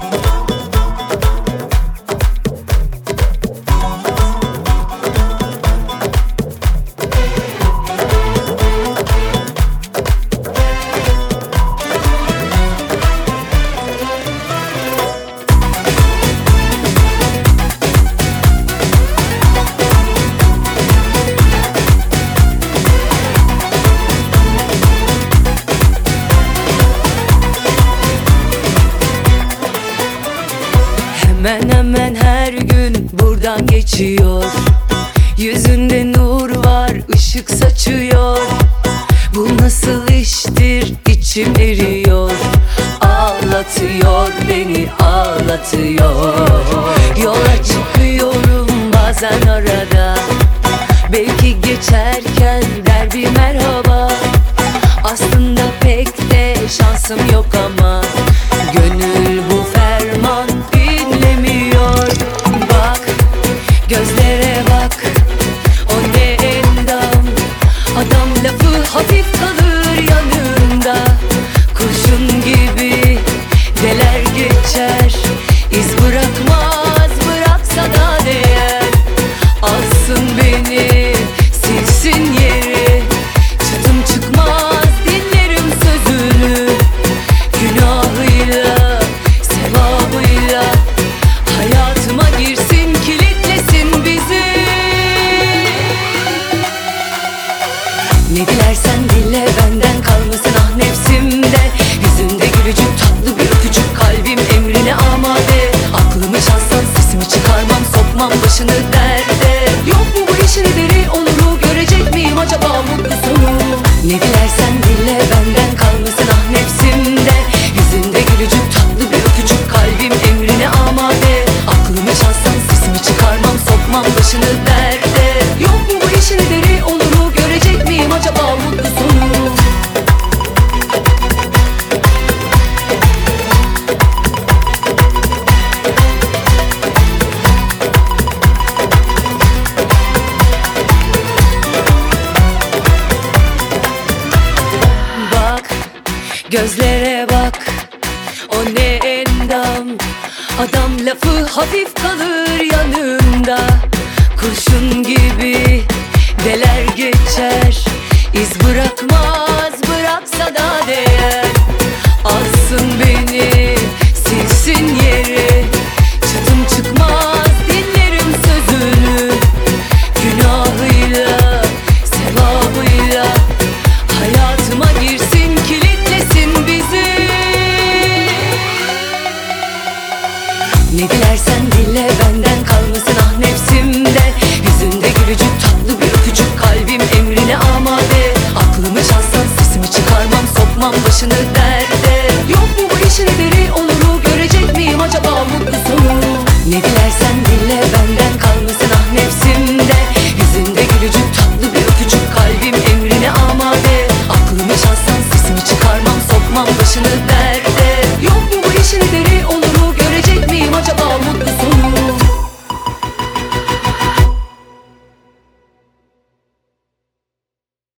Bye. Hemen hemen her gün buradan geçiyor. Yüzünde nur var ışık saçıyor. Bu nasıl iştir? İçim eriyor. Ağlatıyor beni ağlatıyor. geçer. İz bırakmaz bıraksa da başını derde. Yok mu bu işin biri onuru görecek miyim acaba mutlu sonu Ne dilersen dile ben Gözlere bak o ne endam? Adam lafı hafif kalır yanımda Kurşun gibi deler geçer. Takmam başını